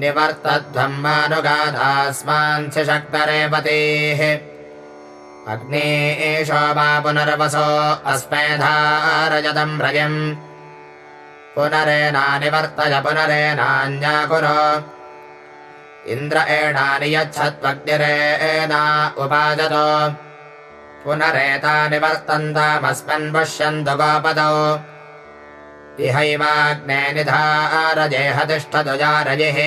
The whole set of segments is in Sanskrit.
निवर्तध्वम्मानुगाधास्माञ्चशक्तरेपतेः अग्ने एषो वा पुनर्वसो अस्मेधारजतम् रजम्। पुनरेनानिवर्तय पुनरेनान्याकुरो इन्द्र एणानि यच्छत्वग्निरेणा उपादतो पुनरेतानिवर्तन्तामस्मन् पश्यन्तु गोपदौ इहैवाग्ने निधारजेह तिष्ठतुजारजिः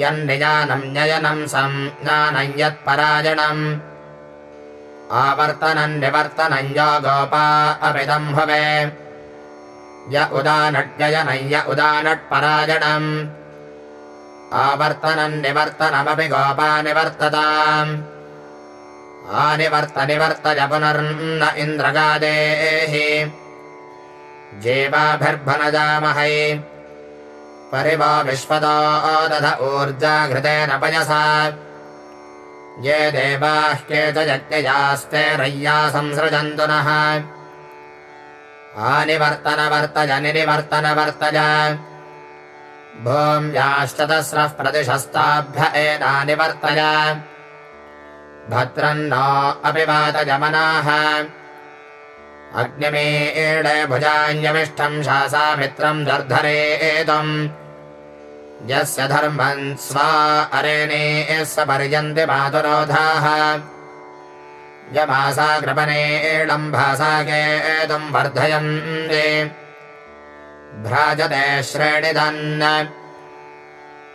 यन्निजानम् न्ययनम् सम् ज्ञानम् यत्पराजणम् आवर्तनम् निवर्तनम् यो गोपा अपिदम् भवे। य उदानड्ययनम् य उदानट्पराजणम् आवर्तनम् निवर्तनमपि गोपा निवर्तताम् आनिवर्त निवर्तय पुनर्न इन्द्रगादेः जेवाभिर्भनजामहै। परिवा विश्वतो दध ऊर्जाघृतेन पयसा। ये देवाः के च यज्ञयास्ते रय्या संसृजन्तु नः। आनिवर्तनवर्तय निनिवर्तनवर्तय। भूम्याश्चतस्रः प्रतिशस्ताभ्य एनानिवर्तय भद्रन्नो अपि वातयमनाः अग्निमे एड भुजान्यमिष्ठम् शासामित्रम् दर्धरे एतम् यस्य धर्मम् स्वा अरेणे स पर्यन्ति मातुरोधाः। यमासाग्रपणे एडम् भासाकेतुम् वर्धयन्ति। भ्राजते श्रेणिदन्।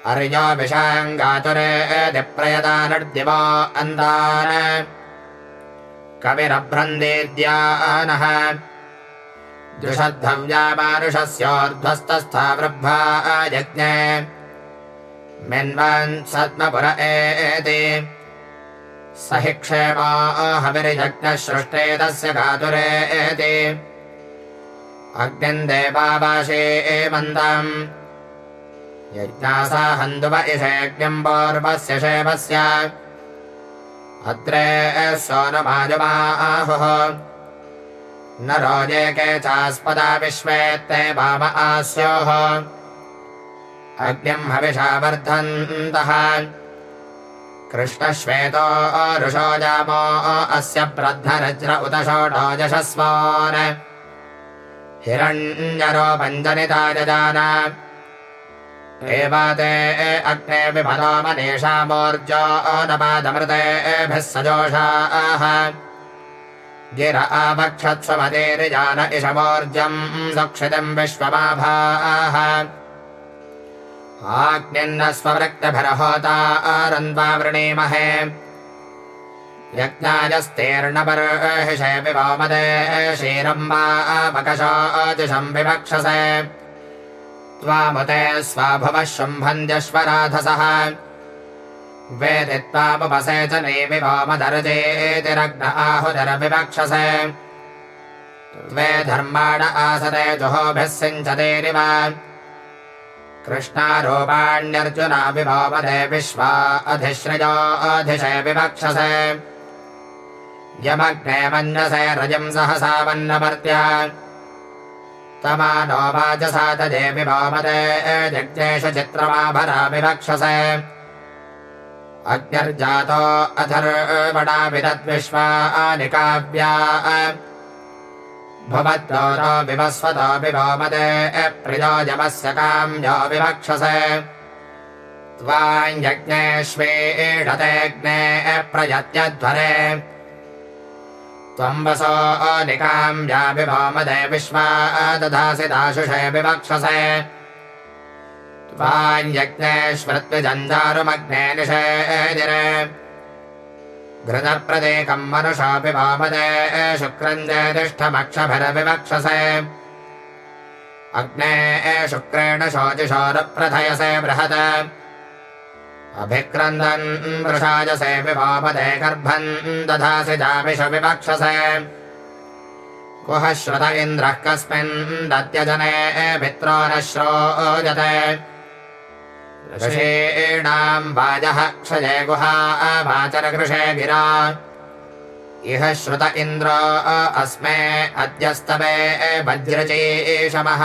अर्यो विशाङ्गातुरे दिप्रयतानर्दिवो अन्तान् कविरभ्रन्देद्यानः। द्विषद्धव्यामानुषस्योर्ध्वस्तस्था वृद्धा यज्ञे। मिन्वन् सद्मपुर एति। स हि क्षेमा हविर्यज्ञः सृष्टे तस्य गातुरे एति अग्निम् देवावाशे एमन्तम् यज्ञासा हन्तुव इषेज्ञम् पौर्वस्य शेवस्य अत्रे सोनमाजुमाहुः। न रोजे के चास्पदा विश्वेत्ते वाम आस्योः। अग्निम् हविषा वर्धन्तः। कृष्णश्वेतो ऋषो जामो अस्य प्रद्धरज्र उत षोडोजशस्वान् हिरण्यरो पञ्जनिता जजान एवाते अग्ने विभलो मनीषामोर्जो नपादमृतेभिः सजोषाः। गिर आवक्षत्स्वमतेर्जान इषमोर्जम् सुक्षितम् विश्वमाभाः आग्निन्नस्ववृक्तभिरहोता आरन्वा वृणीमहे। यज्ञायस्तेर्णपर्हिषे विभोमदे क्षीरम् वा अपकशोऽतिशम् विवक्षसे। स्वाभवः वेदि त्वामुपसे च नेमिभोमदर्जेतिरग्न आहुदरविवक्षसे त्वे धर्माण आसते जुहोभिः सिञ्चतेरिव कृष्णारूपाण्यर्जुनाभिभोमदे विश्वा अधिश्रयो अधिशे विवक्षसे। यमग्ने मन्यसे रजम् सहसा वन्नमर्त्या तमानो तजेऽपि भोमदे जग्नेश चित्रमाभरा विवक्षसे अग्निर्जातो अथर्वणाभिदद्विश्वानि काव्या भवद्रो नो विवस्वतो विभोमदे प्रियोजमस्य काम्यो विवक्षसे। त्वाञ्यज्ञेष्वेषतेऽग्ने प्रयत्यध्वरे त्वम्बसो निकाम्याभिभोमदे विश्वा दधासि दाशुषे विवक्षसे। त्वाञ्यज्ञेष्वृत्विजञ्जारुमग्ने निषेदिरे घृतप्रदेकम् मनुषापि शुक्रम् ज्येतिष्ठमक्षभिरविवक्षसे अग्ने शुक्रेण शोचिशोरप्रथयसे बृहत् अभिक्रन्दन् वृषाजसे विवापदे गर्भम् दधासि जामिष विवक्षसे। कुह श्रुत इन्द्रः कस्मिन् दत्यजने भित्रो न श्रोजते ऋषीणाम् वाजः क्षये गुहा वाचरकृषे गिरा। इह श्रुत इन्द्र अस्मे अद्यस्तवे वज्रचेशमः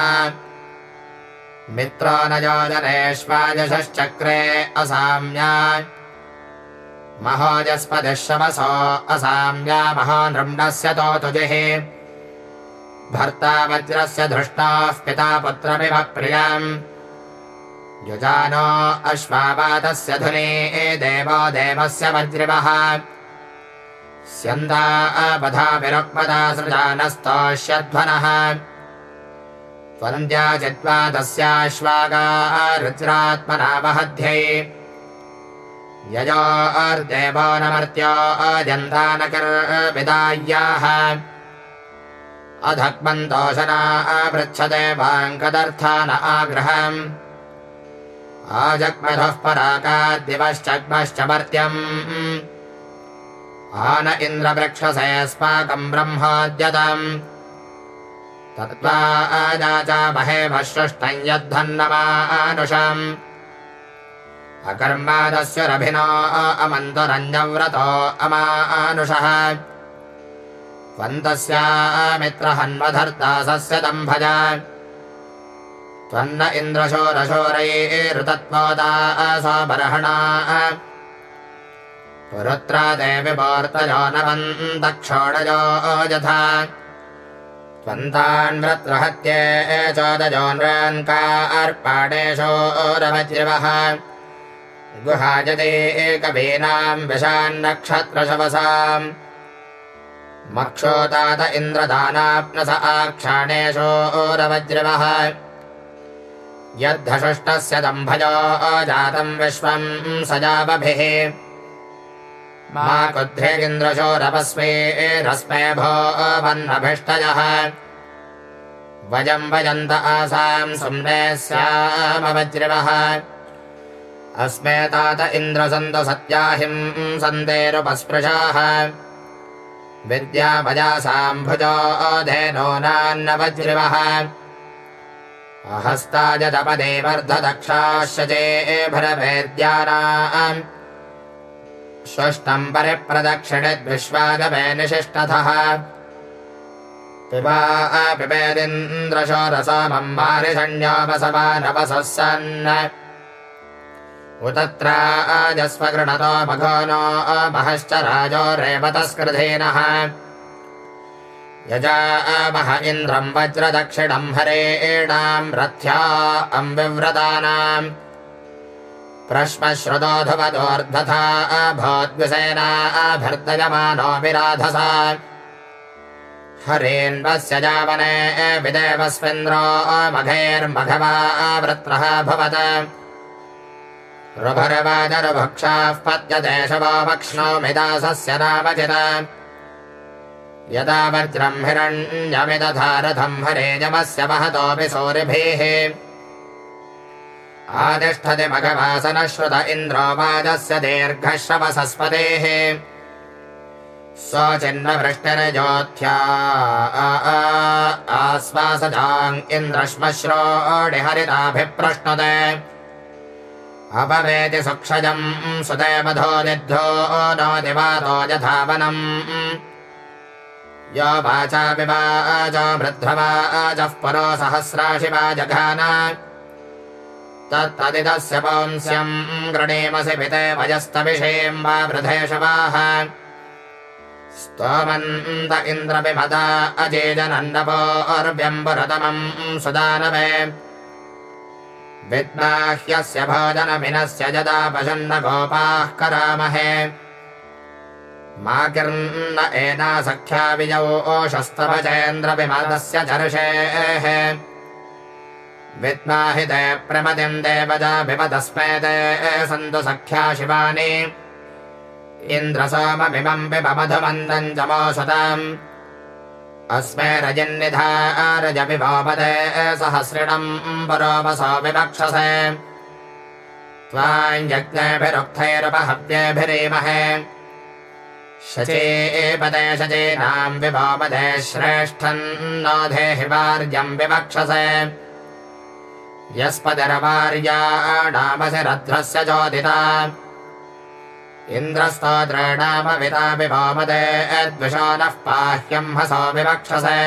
मित्रो न योजनेष्वाजश्चक्रे असाम्या महोजस्पदिश्रवसो असाम्या महानृम्णस्य तोतुजिः भर्ता वज्रस्य धृष्टाः पिता पुत्रमिव प्रियम्। युजानो अश्वापातस्य धुने देवो देवस्य वज्रिवः। स्यन्दा अपधा विरुक्मदा सृजानस्तोष्यध्वनः त्वन्द्या चित्वा तस्याश्वागा रुद्रात्मना वहध्यै यजो अर्देवो नमर्त्यो अजन्तानकर्विदाय्याः। अधक्मन्तोषना अपृच्छते वाङ्कदर्था न आग्रहम्। आजग्मधः पराकाद्दिवश्चग्मश्च मर्त्यम् आन इन्द्रवृक्षसे अस्माकम् ब्रह्माद्यतम् तत्त्वा सृष्टम् यद्धन्नमानुषम् अकर्मादस्युरभिनो अमन्तरञ्जव्रतो अमानुषः। त्वन्तस्यामित्रहन्वधर्ता सस्य दम्भज त्वन्न इन्द्रशोरशोरैरुतत्वोदा स्वबर्हणा पुरुत्रा देवि यथा त्वन्तान्व्रत्रहत्ये चोदजो नृन्कार्पाणेशोरवज्रवः गुहाजते कवीनाम् विशान्नक्षत्रशवसाम् मक्षोतात इन्द्रदानाप्नस आक्षाणेशोरवज्रवः यद्धषष्टस्य दम्भजो जातम् विश्वम् सजावभिः मा कुध्रेगिन्द्रशोरपस्मेरस्मे भो वह्नभिष्टयः वजम् वजन्त आसाम् सुम्ने स्यामवज्रिवः अस्मे तात इन्द्रसन्त सत्याहिम् सन्तेरुपस्पृशाः। विद्याभजासाम्भुजो धेनो नान्नवज्रिवः। अहस्ताजतपदे वर्धदक्षाश्चे भरभेद्यानाम् पिबा पिबेदिन्द्रशोरसामम् मारिषण्योपसमानवसः सन् उतत्राजस्वगृणतो मघो नो महश्च राजो रेवतस्कृधेनः यजा मह इन्द्रम् वज्रदक्षिणम् हरेणाम् रथ्या अम्बिव्रतानाम् प्रश्मश्रुतोऽधुवदोर्धथा भोद्विसेनाभर्दयमानो विराधसा हरेन्वस्य जावने विदेवस्मिन्द्रो मघैर्मघवा वृत्रः भवत। रुभरवादरुभक्षाः पद्यते शवोभक्ष्णोमिदासस्य नामचित यदा वज्रम् हिरण्यमिदधारथम् हरेजमस्य महतोऽपि सूरिभिः आतिष्ठति इन्द्रो वाजस्य दीर्घश्रवसस्पतेः। स्वचिन्नवृष्टिरजोत्थ्या आश्वासजाम् इन्द्रश्मश्रोडिहरिताभिप्रश्नुते। अपवेति सुक्षजम् सुदेवधो निद्धो नो दिवातो यथावनम्। यो वाचापि वाच वृद्धवाचः पुरो सहस्राशिवा जघान तत्तदिदस्य पुंस्यम् गृणीमसि पिते वयस्तविषेम् वा वृधेशवाः स्तोमन्त इन्द्रविमदा अजेजनन्दपोर्व्यम्बुरतमम् सुदानवे। विद्माह्यस्य भोजनमिनस्य यदा पशन्न गोपाः करामहे। मा किर्न एना सख्या विजौ ओषस्तवचेन्द्रविमदस्य चर्षेः विद्माहि ते प्रमदिम् देवजा विपदस्मे ते सन्तु सख्या शिवानि। इन्द्रसोममिमम् विपमधुमन्दम् च मोषताम् अस्मे रजन्निधारजविभोपदे सहस्रिणम् पुरोपसो विवक्षसे। त्वाञ्जज्ञभिरुक्थैरुपहव्येभिरीमहे शचेपदे शचीनाम् विभोपदे श्रेष्ठम् नो धेहि वार्यम् विवक्षसे यस्पतिरवार्याणामसि रध्रस्य चोदिता। इन्द्रस्तोद्रेणामविताभिवामदे द्विषो नः पाह्यम् हसो विवक्षसे।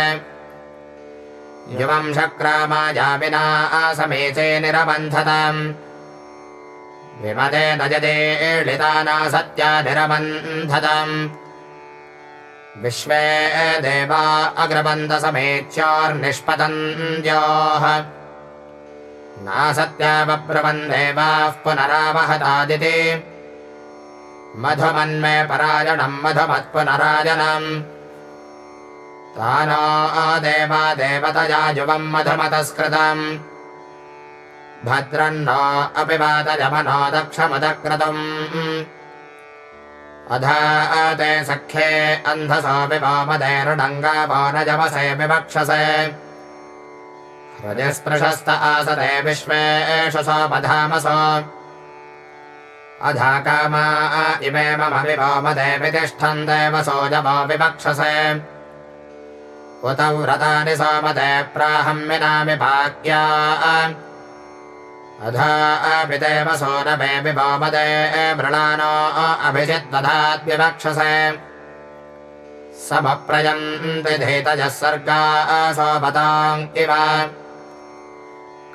युवम् विना समीचे निरबन्धताम् विमदे न यदेलिताना सत्या निरबन्धताम् विश्वे देवा अग्रबन्धसमेत्योर्निष्पतन्द्योः नासत्यावब्रवन् देवाः पुनरावहतादिति। मधुमन्मे परायणम् मधुमत्पुनरायणम्। तानो देवा देवतया युवम् मधुमतस्कृतम्। भद्रन्नो अपि वातयमनो दक्षमुदक्रतुम् अधा ते सख्ये न जवसे विवक्षसे हृदिस्पृशस्त आसते विश्वेषु सोपधामसो अधा कामा इमे मम विवामदेवि तिष्ठन् देवसो विवक्षसे। उत व्रतानि सोमते प्राहम् विनामि भाग्या। अधा अपि देवसो अभिजिद्वधाद्विवक्षसे। समप्रयन्ति धीतजः सर्गा सोपताम् इव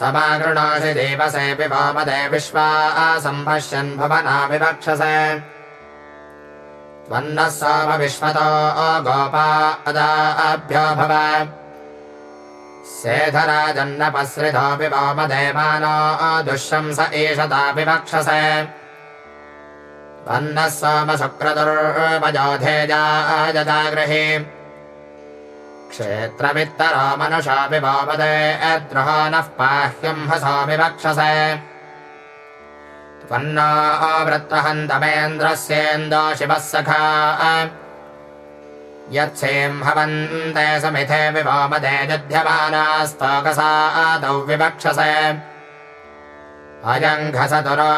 समागृणोषि देवसे विभोमदे विश्वा सम्पश्यन् भुवना विवक्षसे। त्वन्नः सोम विश्वतो गोपा सेधराजन्नपसृतोऽपि वामदेवानो दुःशंस एषता विवक्षसे। त्वन्नः सोमशुक्रतुर्वजोधेजायजागृहे क्षेत्रवित्तरो मनुषापि वामदे द्रुहो नः पाह्यम् हसो विवक्षसे त्वन्नो वृत्तहन्तमेन्द्रस्येन्दो शिवः सखा। यत्सेम् हवन्ते समिथे विवामदे दध्यमानास्तोकसादौ विवक्षसे। अयम्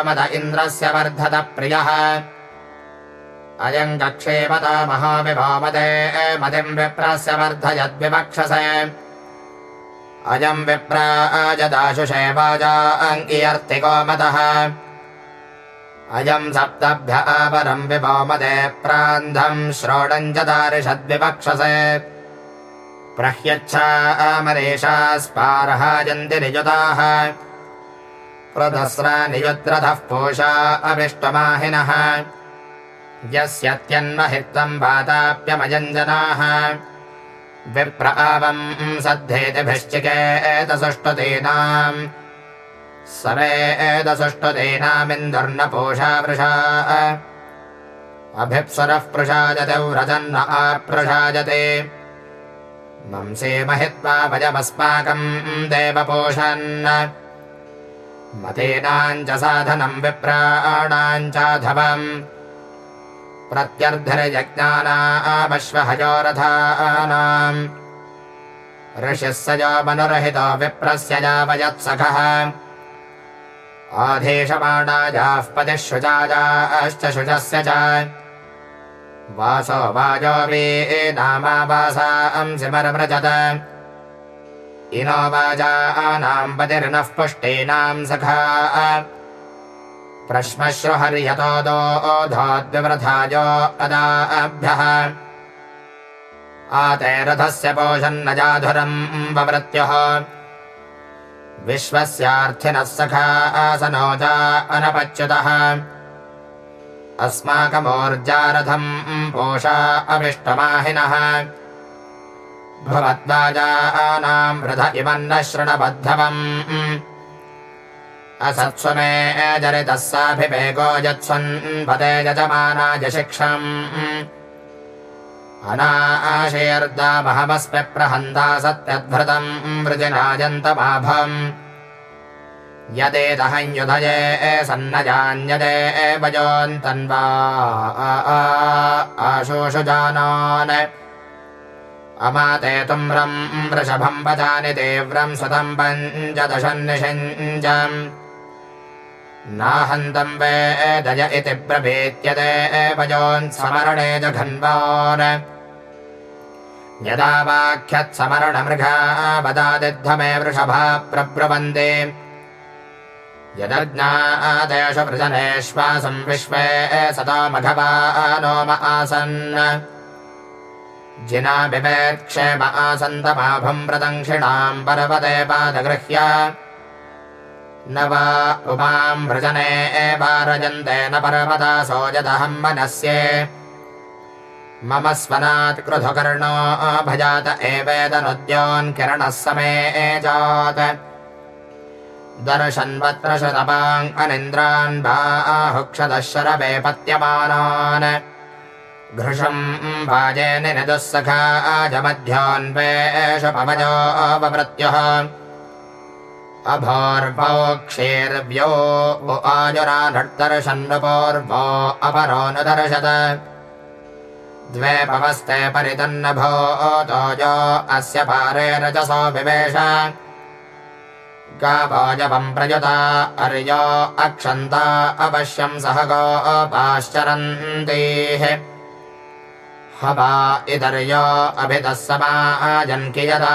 मद इन्द्रस्य वर्धत प्रियः अयम् कक्षेपत महाविवामदे मदिम् विप्रस्य वर्धयद्विवक्षसे। अयम् विप्राजदाशुषे वाजा अङ्गियर्तिको मतः अयम् सप्तभ्य अपरम् विवामदे प्रान्धम् श्रोडम् च दारिषद्विवक्षसे प्रह्यच्छा अमरेषा स्पारहायन्ति नियुताः। प्रदस्रा नियुद्रथः पोषा अविष्टमाहिनः यस्यत्यन्महित्वम् वाताप्यमयञ्जनाः विप्र आवम् सद्धेतिभिश्चिकेतसुष्टुतीनाम्। सवे एतसुष्टुतीनामिन्दुर्नपूषा वृषा अभिप्सरः प्रसाजते व्रजन्न आप्रसाजते मंसे महित्वा भजमस्माकम् देवपोषन् मतेनाम् च साधनम् विप्राणाम् चाधवम् प्रत्यर्धरयज्ञानामश्वहयोरथानाम्। ऋषिः स यो मनुरहितो विप्रस्य यावयत्सखः। आधेशमाणायाः पतिः शुचायाश्च शुचस्य च। वासो वाजो वे नामावासांसिमरव्रजत इनो वाजानाम् पतिर्नः पुष्टीनाम् सखा प्रश्मश्रुहर्यतो दोधोद्विवृथायो अदाभ्यः आते रथस्य पोषन्न जाधुरम् ववृत्युः। विश्वस्यार्थिनः सखा आसनोजा अनपच्युतः। अस्माकमोर्जारथम् पोषा अविष्टमाहिनः। भवद्वाजानाम् रथ इवन्न शृणबद्धवम् असत्स्वमे जरितः साभिवेगो यत्स्वन् पदे यजमानाय शिक्षम् अनाशेर्दामहमस्मि प्रहन्ता सत्यद्भृतम् वृजिनायन्तमाभम्। यदेतहंयुधये सन्नजान्यदे वजोऽन्तन्वा आशोषुजानान् अमाते तुम्रम् वृषभम् वचानि तीव्रम् सुतम् पञ्चदशन्निषिञ्जम् नाहन्तम् वेदय इति प्रभेत्यते वजोन्समरणे जघन्वान्। यदा वाख्यत्समरणमृगा वदादिद्धमे वृषभा प्रब्रुवन्ति। यदज्ञादेषु वृजनेश्वासम् विश्वे सदा मघवानोम आसन्। जिना बिभेत्क्षेम आसन्तमाभम् प्रदङ्क्षिणाम् पर्वते पादगृह्य उमाम् वृजने एवारजन्ते न पर्वतासो यदहम् मनस्ये। मम स्वनात् क्रुधुकर्णो भजात एवेदनुद्योन्किरणः समे एजात् दर्शन्वत्र शतपाङ् अनिन्द्रान् बाहुक्षदः शरवे पत्यमानान्। घृशम् भाजे निनिदुःसखा आजमध्यान्वेषपवजो अपवृत्युः अभोर्भोक्षेर्व्यो आजुरानर्दर्शन्नपोर्वो अपरोऽनुदर्शत द्वे पवस्ते परितन्नभो तोजो अस्य पारे रजसो विवेश। गावोजवम् प्रयुता अर्यो अक्षन्ता अवश्यम् सह गोपाश्चरन्तीः हवा इदर्यो अभितः समाजन्कि यदा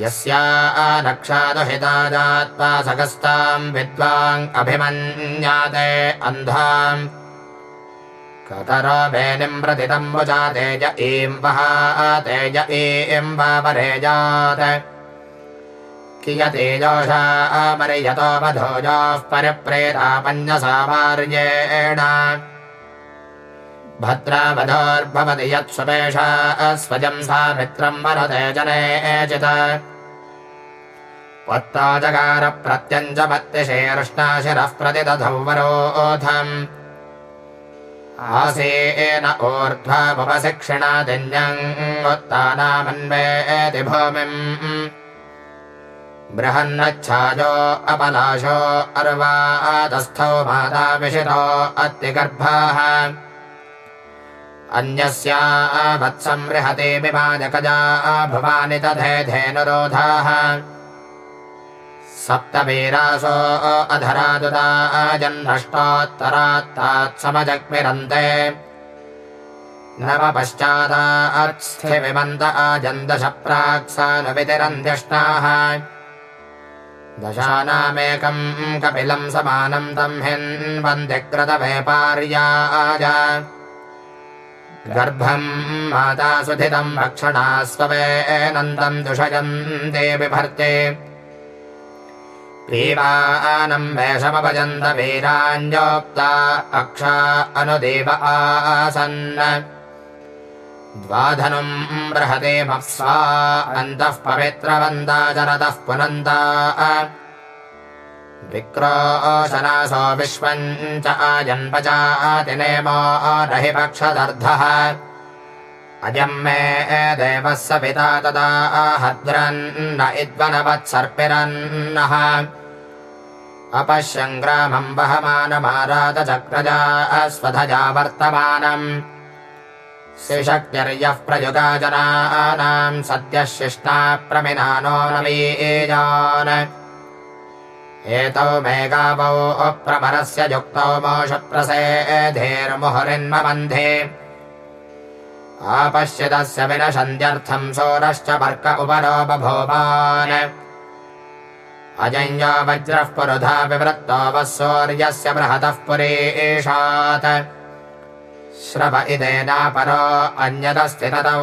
यस्या नक्षादुहिता जात्वा सगस्ताम् विद्वाङ् अभिमन्याते अन्धाम् कतरो वेनिम् प्रतितम् वुजा तेज ईम् वहा तेज ईम् वा परेजात् कियतेजोषा परियतोऽवधोजोः परिप्रेतापन्यसामार्येण भद्रावधोर्भवति यत्स्वपेषा स्वजम् सा मित्रम् वरते जनेचित् त्वत्ता जगार प्रत्यञ्जमत्यशेर्ष्णाशिरः प्रतिदधौ वरोऽथम्। आसेन ऊर्ध्वमुपशिक्षिणादिन्यम् उत्तानामन्वेति भूमिम्। बृहन्नच्छाजो अपलाशो अर्वादस्थो माता विशितो अत्यगर्भाः अन्यस्या वत्सं बृहते विमाजकजा भवानि तथेधेनुरोधाः सप्तवीरासो अधरादुदा जह्नष्टोत्तरात्तात्समजग्मिरन्ते नव पश्चादात्स्थिविमन्त आजन्दश प्राक्सानुवितिरन्ध्यष्टाः दशानामेकम् कपिलम् समानम् तम् हिन्वन्दिकृतवेपार्याय गर्भम् माता सुधितम् भक्षणा स्ववेनन्दम् दुषयन्ते बिभर्ते पीवानम् वेषमभजन्त वीराञ्जोक्ता अक्षा अनुदेव आसन्। द्वाधनुम् बृहते मप्स्वा अन्तः पवित्रवन्ता जनतः पुनन्ता विक्रोशनासो विश्वम् च आजन्पचातिनेमो रहि पक्षदर्धः। अयम् मे देवः स पिता तदा हद्रन्न इद्वनवत्सर्पिरन्नः अपश्यङ्ग्रामम् वहमानमारातचक्रजा स्वधजा वर्तमानम्। श्रीशक्तिर्यः प्रयुगा जनानाम् सद्यः शिष्टा प्रमिनानो नवीजान् एतौ मेघावौ अप्रमरस्य युक्तौ मोषप्रसेधेर्मुहुरिन्मबन्धे आपश्यतस्य विनशन्त्यर्थम् सोरश्च पर्क उपरो बभूवान्। अजञ्यो वज्रः पुरुधा विवृत्तो वः सौर्यस्य बृहतः पुरेशात्। श्रव इदेनापरो अन्यदस्ति ततौ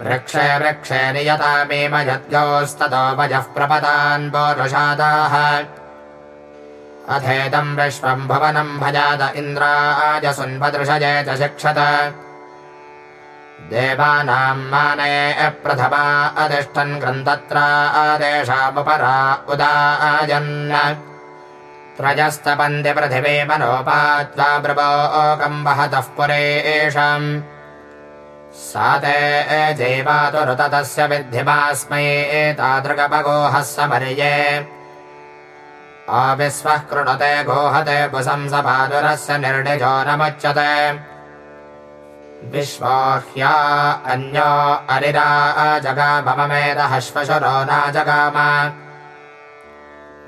यथेदरिमाणस्तरन्ते वृक्षे वृक्षे नियतामेव यद्योस्ततो वजः प्रपदान् पौरुषादाः अथेदम् विश्वम् भुवनम् भजात च शिक्षत। देवानाम् माने प्रथमा अधिष्ठन् ग्रन्थत्रा आदेशामुपरा उदाजन् त्रजस्तपन्ति पृथिवे मनोपात्वा ब्रवोकम् वहतः पुरेषाम् सा ते जैवातुरुततस्य विद्धिमास्मै एतादृगपगोहः समर्ये। अविश्वः कृणुते गोहते पुसंसपादुरस्य निर्णिजो नमुच्यते। विश्वाह्या अन्यो अरिरा जगाममेदहश्वशुरो नाजगाम।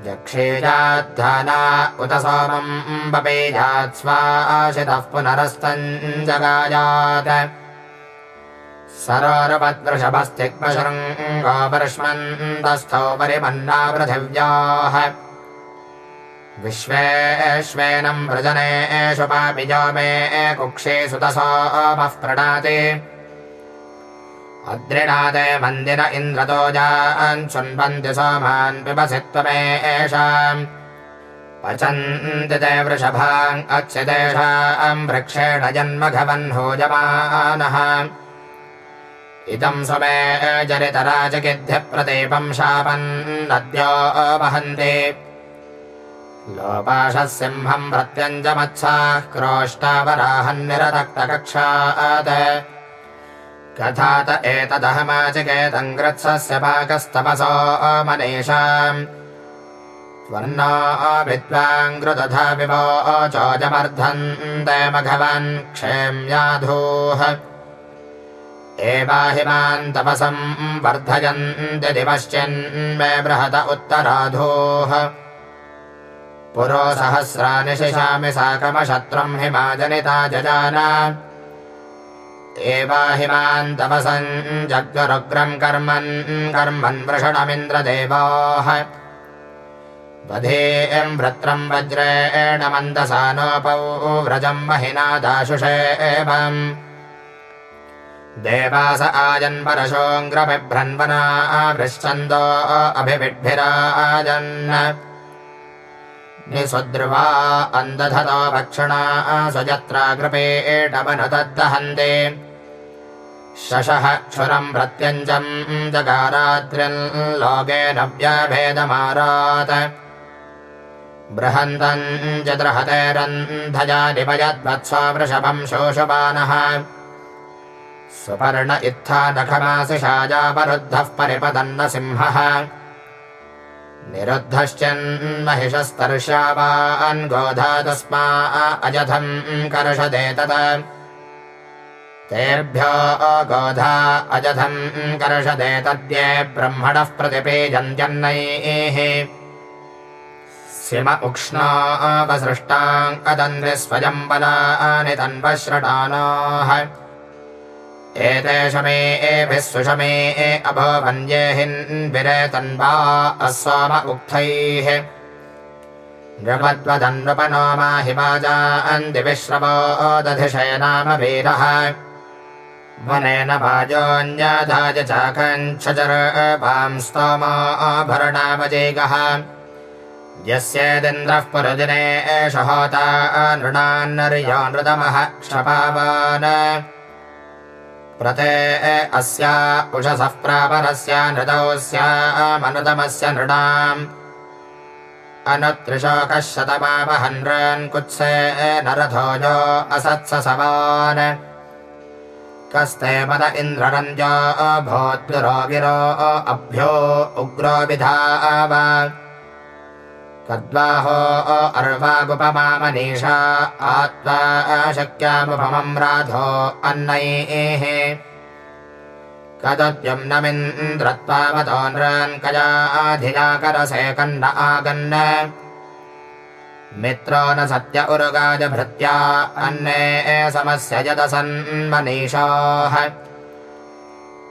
जक्षीजाद्धाना उत सोमम् बपेजात् स्वाशितः पुनरस्तम् जगायात्। सरोरुपद्वृषभस्तिग्मशृङ्गोपर्ष्मन्दस्थौ परिमन्ना पृथिव्याः विश्वेश्वेनम् व्रजनेषु पापिजो मे कुक्षे सुतसोमः प्रणाति। अद्रिणाते मन्दिर इन्द्रतो जान् शृण्वन्ति सोमान् पिबसि त्वमेषाम् पचन्ति ते वृक्षेण जन्मघवन्होजमानः इदम् स्वमे जरितराजगिध्यप्रदीपम् शापन्नद्यो वहन्ति। लोपाशः सिंहम् प्रत्यञ्जमत्साः क्रोष्टावराहन्निररक्तकक्षात् कथात एतदहमाचिकेतम् ग्रत्सस्य पाकस्तपसो मनीषाम्। विद्वाङ्कृतथा विवो चोजमर्धन्ते मघवन् क्षेम्याधूः तपसम् वर्धयन्ति दिवश्चिन्मे बृहत उत्तराधोः। पुरो सहस्राणि शिशामि साकमशत्रम् हिमाजनिता जजान। एवाहिमान् तपसम् जग्रुग्रम् कर्मन् कर्मन् वृषणमिन्द्रदेवाः। वधेयम् भ्रत्रम् वज्रेण मन्दसानोपौ व्रजम् महिना दाशुषे एवम् देवास आजन्परशोऽङ्ग्रबिभ्रन्वना वृश्चन्दो अभिविड्भिराजन्। निसुद्र्वा अन्दधतो भक्षणा स्वजत्रा कृपेटमनुदहन्ते शशः क्षुरम् प्रत्यञ्जम् जगारात्रिल्लोकेन व्यभेदमारात्। बृहन्तम् चतुर्हतेरन्धजादिपयद्वत्स्वा वृषभम् शोषपानः सुपर्ण इत्था नखमासिषाजापरुद्धः परिपदन्न सिंहः निरुद्धश्चन्महिषस्तर्शावान् गोधा तस्मा अजथम् कर्षदे तत्। तेभ्यो गोधा अजथम् कर्षदे तद्ये ब्रह्मणः प्रतिपेजन्त्यन्नैः सिम उक्ष्णापसृष्टाङ्कदन्द्रिस्वयम् बलानि तन्वश्रटानाः एतेषमे एभिः सुषमे अभोवन्ये हिन्विरे तन्वा अस्वाम उक्थैः। नृपद्वदन्नृपनो माहि वाजान्दिविश्रवो दधिषय नाम वीरः। वनेन वाजोऽन्याधाय चाकञ्छचर वां स्तोमाभरणावजेगः यस्येदिन्द्रः पुरदिने एष होता नृणान्नर्यो नृतमः क्षपावान् प्रते अस्या उषसः प्रापरस्य नृतोऽस्यामनुतमस्य नृणाम्। अनुत्रिशोकः शतमावहन्रन् कुत्से नरथोजो असत्स सवान् कस्ते पद इन्द्ररञ्जो भोद्गुरो गिरो अभ्यो उग्रो विधाव कद्वाहो अर्वागुपमामनीषा आत्वा शक्यामुपमम् राधो अन्नैः कदद्यम् नमिन्द्रत्वावतो नृन् कजाधिजाकरसे कन्न आगन् मित्रो न सत्य उरुगाजभृत्या अन्ने समस्य यदसन्मनीषाः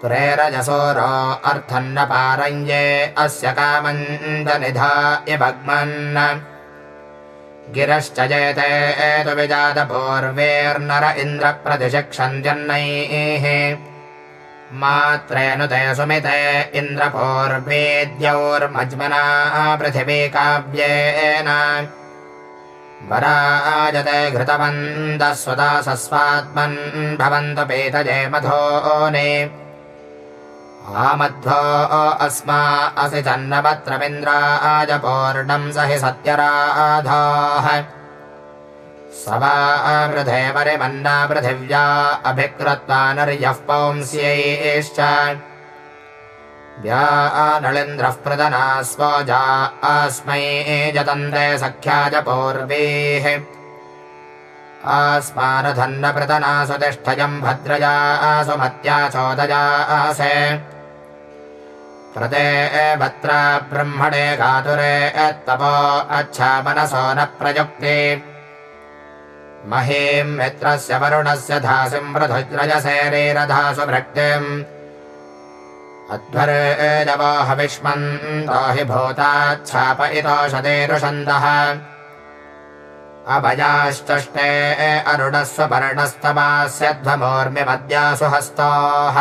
प्रेरजसोरो अर्थन्न पारञ्जे अस्य कामञ्जनिधाय भग्मन् गिरश्च जयते एतु विजातपूर्वेर्नर इन्द्रप्रतिशिक्षन्त्यन्नैः मात्रेऽनुते सुमिते इन्द्रपूर्वेद्यौर्मज्मना पृथिवी काव्येन। वराजते घृतवन्तः स्वदा सस्वात्मन् भवन्तु पीतजे मधोने। आमध्वो अस्मा असि चन्नपत्रमिन्द्राजपूर्णम् स हि सत्यराधाः। स वा वृधे परिमन्ना पृथिव्या अभिकृत्वा नर्यः पौंस्यैश्च। व्यानलिन्द्रः प्रदना स्वजा अस्मै जतन्ते सख्या च पूर्वेः आस्मानधन्न प्रदना सुतिष्ठजम् भद्रजा सुमत्या चोदजासे प्रदे भत्रा ब्रह्मणे गातुरे तपो अच्छा मनसो न प्रयुक्ते। महीम् मित्रस्य वरुणस्य धासिम् पृथुज्रजसेरीरधासु भृक्तिम् अध्वरेजवो हविष्मन्तो हि भूताच्छापयितोषदेरुषन्दः अभयाश्चष्टे अरुणस्व पर्णस्तमास्यध्वमूर्मिमद्यासु हस्तोः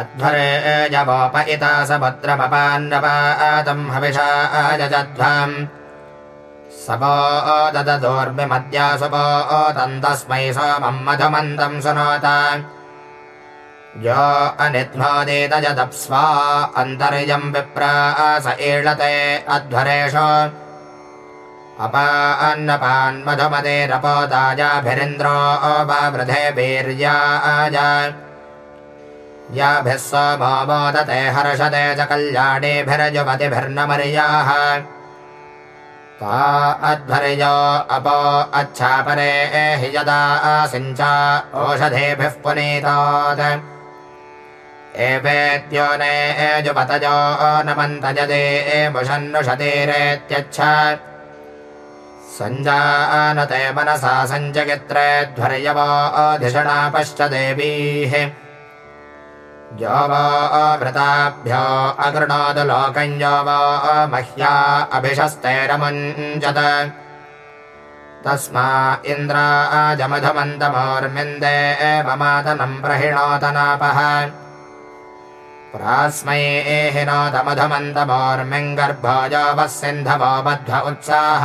अध्वरेजवोपयिता स पुत्रपपान्नपातम् हविषा अजध्वम् सपो दददोर्मिमद्यासुपो तन्तस्मै सोमम् मधुमन्दम् सुनोता। यो अनिध्वादेतजदप्स्वा अन्तर्यम् विप्रास ईळते अध्वरेषु। अपान्नपान्मधुमतेरपोदाजाभिरिन्द्रो वावृधे वीर्याज याभिः सोमो मोदते हर्षते च कल्याणीभिर्युवतिभिर्नमर्याः ता अध्वर्यो अपो अच्छापरे हि यदा सिञ्चा ओषधेभिः पुनीतात्। एवेद्यो नेजुपतजो नमन्तजदे मुषन्नुषतीरेत्यच्छ सञ्जानते मनसा सञ्जगित्रे ध्वर्यवोधिषणा पश्च देवीः। यो वो भृताभ्यो अगृणोदलोकम् यो वो मह्या अभिषस्तैरमुञ्जत। तस्मा इन्द्राजमधुमन्तमोर्मिन्दे ममातनम् प्रहिणोतनापः प्रास्मै एहिनोतमधुमन्तमोर्मिम् गर्भोजो वः सिन्धवो बद्ध उत्साह।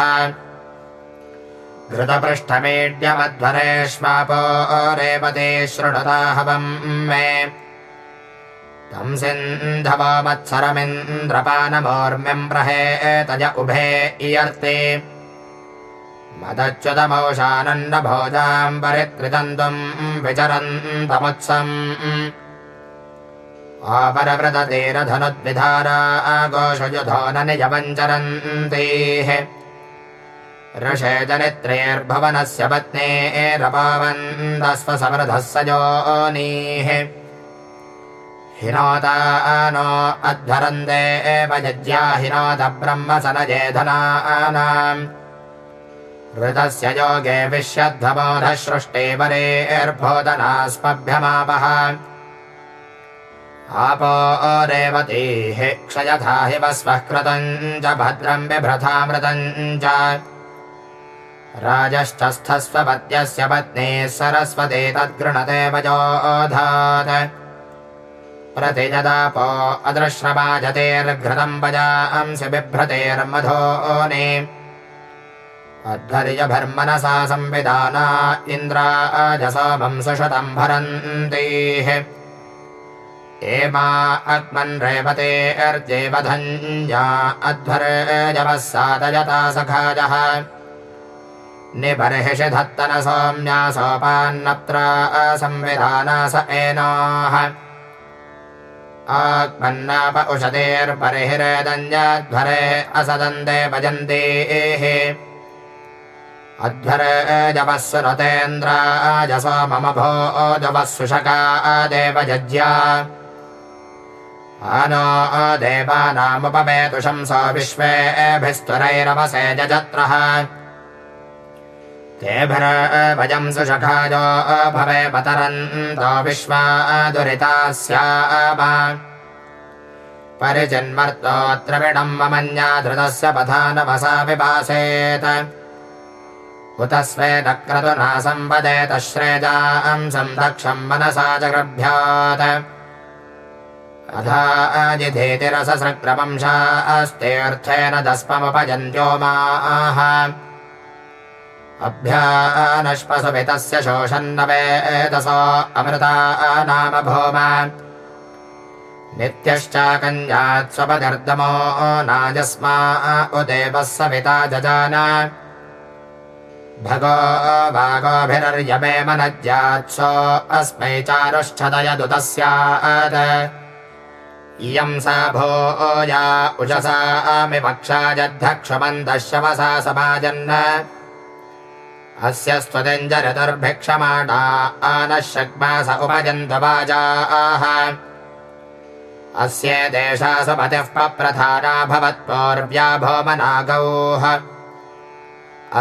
घृतपृष्ठमेड्यमध्वरेष्मापो रेपते शृणुता हवम् मे तम् सिन्धवो मत्सरमिन्द्रपानमोर्म्यम् प्रहेतज उभे इयर्ते। मदच्युतमौषानन्नभोजाम् परित्रितन्तुम् विचरन्तमुत्सम्। आपरव्रततीरधनुद्विधारा गोषुयुधो न निजवञ्चरन्तीः ऋषे चरित्रेर्भवनस्य पत्नेरपावन्दस्व स योनीः हिनोता नो अध्वरन्दे एव यज्ञा हिनोत ब्रह्मसनजेधनानाम्। ऋतस्य योगे आपो रेवतीः क्षयथा हि वस्वः कृतम् च भद्रम् बिभ्रथामृतम् च। राजश्च स्थस्वपत्यस्य पत्नीः सरस्वती तद्गृणते वजोधात् प्रतिजदापो अदृश्रवाजतेर्घृतम् वजांसि बिभ्रतेर्मधोने अध्वर्यभर्मनसा संविधाना इन्द्राजसोमम् सुषतम् भरन्तीः। एमा अध्वर्यवः सादयता सखाजः। निबर्हिषि धत्तन सौम्या सोपान्नप्त्रा संविधाना स एनाः आत्मन्नाप उषतेर्बर्हिरेदन्याध्वरे असदन्ते भजन्तेः अध्वरजवः सुरतेन्द्राजसो मम भो जवः सुषका देवजज्या। आनो देवानामुपवेतुशंसो विश्वेभिस्तुरैरवसे जजत्रः तेभिर्भजम् सुषखायो भवे पतरन्तो विश्वा दुरिता स्याम परिचिन्मर्तोऽत्र विडम् ममन्या धृतस्य पथा क्रतुना संवदेत श्रेजाम् सन्दक्षम् मनसा च गृभ्यात्। अधाजिधेतिरससृक्रवंशास्तेऽर्थेन दस्ममुपजन्त्यो माः अभ्यानश्पसुमितस्य शोषन्न वेदसो अमृता नाम भोम नित्यश्चाकञ्जात् स्वपदर्दमो नाजस्मा उदेवः सविता जजान। भगो भागोभिरर्यमे मनज्यात्सो अस्मै चारुश्चदयदुतस्यात् इयं सा भोजा उषसामि पक्षाजद्धक्षमन्तशवसा समाजन् अस्य स्वतिञ्जरतुर्भिक्षमाणा आनः शग्मास उपजन्तवाजाः अस्य देशा सुपतिः पप्रधाना भवत्पूर्व्या भोमनागौः।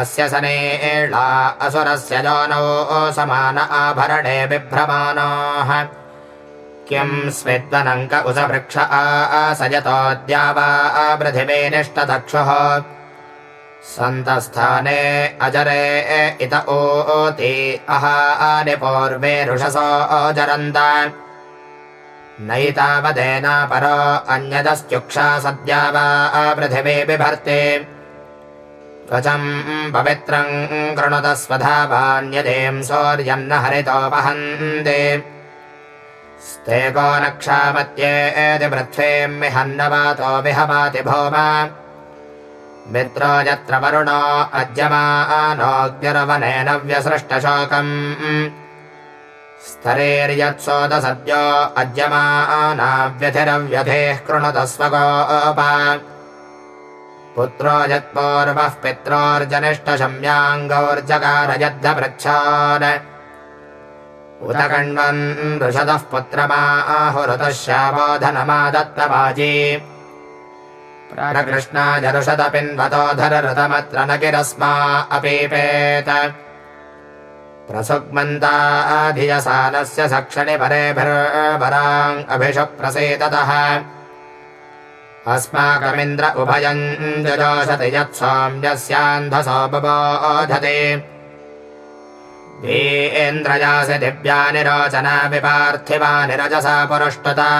अस्य सनेळा असुरस्य जानौ समान आभरणे बिभ्रमाणाः। किं स्विद्वनङ्क उसवृक्ष आसयतोऽद्या वा पृथिवीनिष्टदक्षुः सन्तस्थाने अजरे इत ओति अहानि पूर्वे ऋषसो अजरन्त नैतावदेनापरो अन्यदस्त्युक्षा सद्या वा पृथिवी बिभर्ति। त्वचम् पवित्रम् कृणुतस्वधावान्यदेम् सौर्यन्न हरितोपहन्ति स्ते को नक्षामत्ये एति पृथ्वीम् विहवाति भौम मित्रो यत्र वरुणो अद्यमानोऽग्निरवनेन व्यसृष्टशोकम् स्तरेर्यत्सोदसद्यो अद्यमानाव्यथिरव्यथेः कृणुतस्वगोपा पुत्रो यत्पूर्वः पित्रोर्जनिष्ठशम्याङ्गौर्जगारयद्धपृच्छान् उत कण्वन् ऋषतः पुत्रमाहुरुतः श्यामोधनमादत्तवाजी प्रकृष्णाजरुषदपिन्वतोधरऋतमत्र न गिरस्मा अपीपेत। प्रसुग्मन्ताधियसानस्य सक्षणि यत्साम्यस्यान्धसो बबोधते। वीन्द्रजासि दिव्यानि रोचना विपार्थिवानि रजसा पुरुष्टुता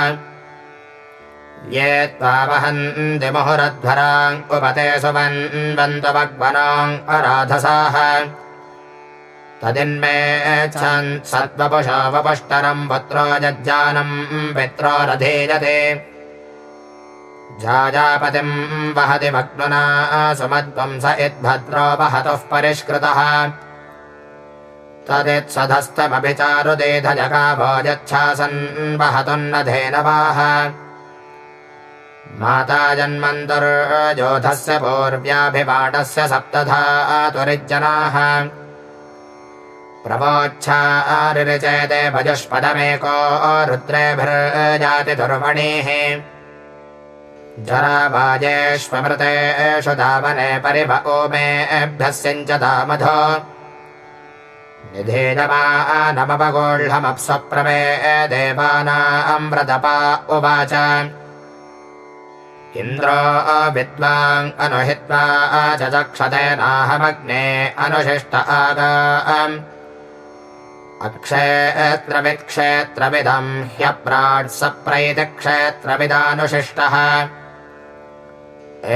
ये त्वा वहन्ति मुहुरध्वराम् उपते सुवन्वन्तु भग्वनाम् अराधसाः। तदिन्मे सत्त्वपुषो वपुष्टरम् पुत्रो जज्जानम् पित्रो रधीयते जाजापतिम् वहति भग्नुना सुमध्वंस इद्भद्रो वहतुः परिष्कृतः। तदित्सधस्तमभिचारुदेधजगाभो यच्छासन् वहतुन्न धेनवाः माता जन्मन्तुर्योधस्य पूर्व्याभिपाटस्य सप्तधातुरिज्जनाः प्रवोच्छारिचेते भजुष्पदमेको रुद्रेभिर्जाति दुर्मणेः जरावाजेष्वमृतेषु धावने परिभ ओमेभ्यः सिञ्चतामधो निधेयमानमपगोढमप्स्वप्रमे देवानामृतपा उवाच इन्द्रो विद्वाङ् अनुहित्वा चक्षते नाहमग्ने अक्षेत्रवित्क्षेत्रविदम् ह्यप्राट्सप्रैतिक्षेत्रविदानुशिष्टः।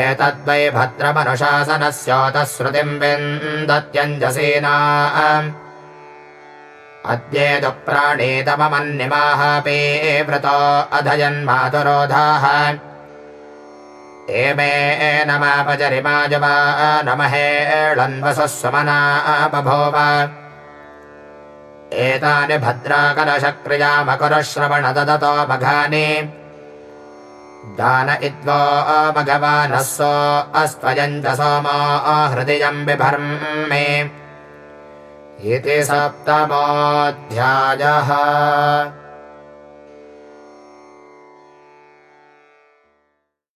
एतद्वै भद्रमनुशासनस्योतः श्रुतिम् विन्दत्यञ्जसेना अद्येतु प्राणेतममन्निमाहापे व्रतो अधयन्मातुरोधाः एमे नमापचरिमाजवा नमहेळन्वसः सुमना बभूव। एतानि भद्राकलशक्रियामकुरश्रवण ददतो मघानि। दान इद्वो भगवानः सो अस्त्वयम् च सोमो हृदयम् बिभर्मे। इति सप्तमोऽध्यायः